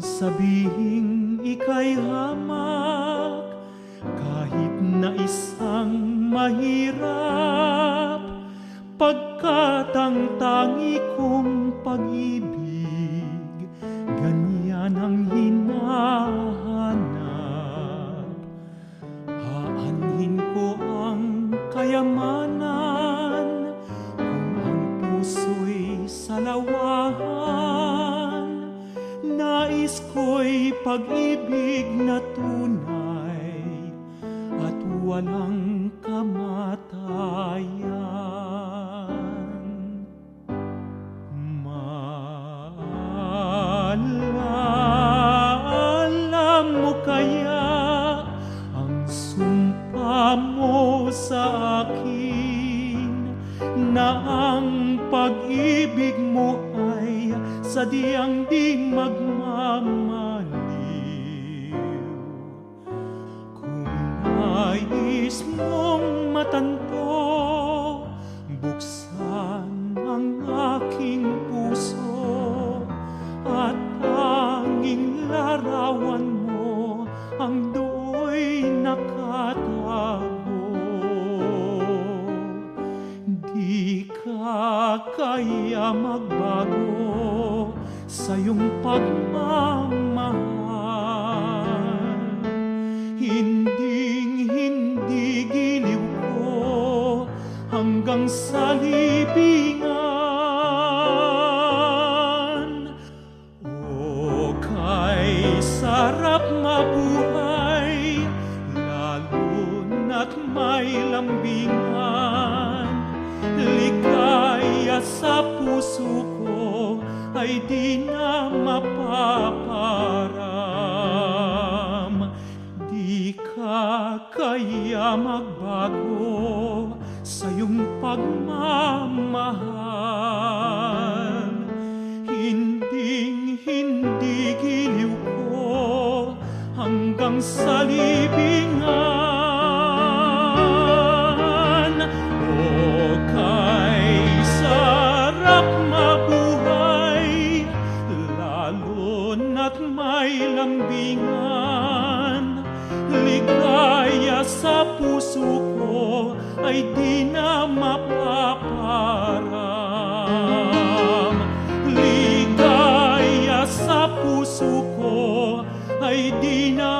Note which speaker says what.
Speaker 1: Sabihing ika'y hamak. Kahit na isang mahirap Pagkat ang tangi kong pag-ibig Ganyan ang hinahanap. Aanhin ko ang kayamanan Kung ang puso'y salawahan Nais ko'y pag-ibig na tunay At walang kamatayan. Maalam mo kaya ang sumpa mo sa akin na ang pag-ibig mo ay sadyang di magmamaliw. Kung nais mong matanto, buksan ang aking puso at tanging larawan mo ang do'y nakatago. Di ka kaya magbago sa iyong pagmamahal. Hinding hindi giliw ko hanggang sa libingan. O kay sarap mabuhay, lalo na't may lambingan. Ligaya sa puso ko ay di na mapaparam. Di ka kaya magbago sa iyong pagmamahal. Hinding hindi giliw ko hanggang sa libingan. sa puso ko ay di na mapaparam. Ligaya sa puso ko ay di na